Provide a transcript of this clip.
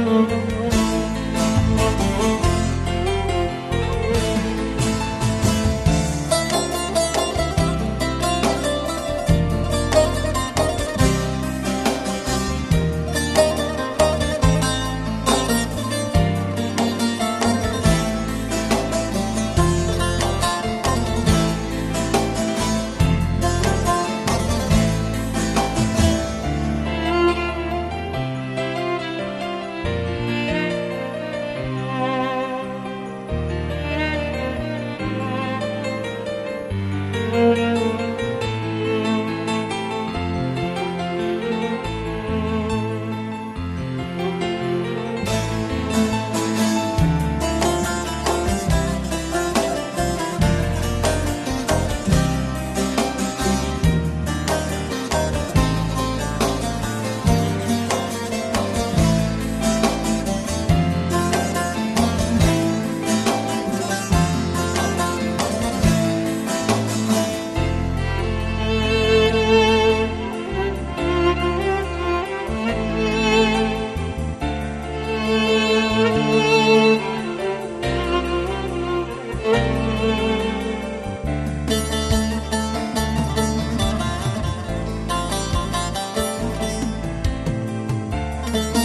Música Música